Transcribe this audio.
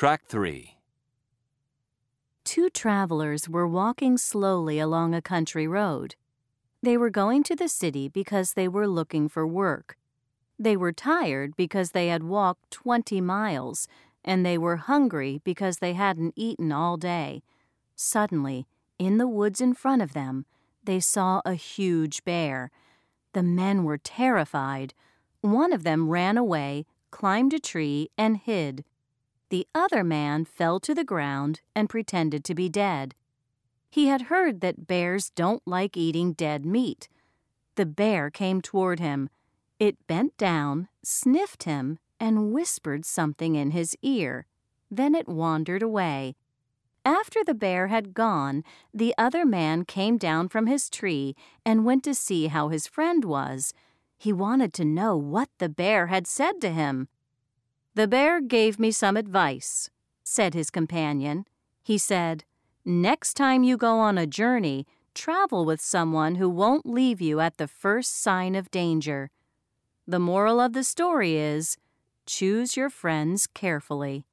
Track 3. Two travelers were walking slowly along a country road. They were going to the city because they were looking for work. They were tired because they had walked 20 miles, and they were hungry because they hadn't eaten all day. Suddenly, in the woods in front of them, they saw a huge bear. The men were terrified. One of them ran away, climbed a tree, and hid. The other man fell to the ground and pretended to be dead. He had heard that bears don't like eating dead meat. The bear came toward him. It bent down, sniffed him, and whispered something in his ear. Then it wandered away. After the bear had gone, the other man came down from his tree and went to see how his friend was. He wanted to know what the bear had said to him. The bear gave me some advice, said his companion. He said, Next time you go on a journey, travel with someone who won't leave you at the first sign of danger. The moral of the story is choose your friends carefully.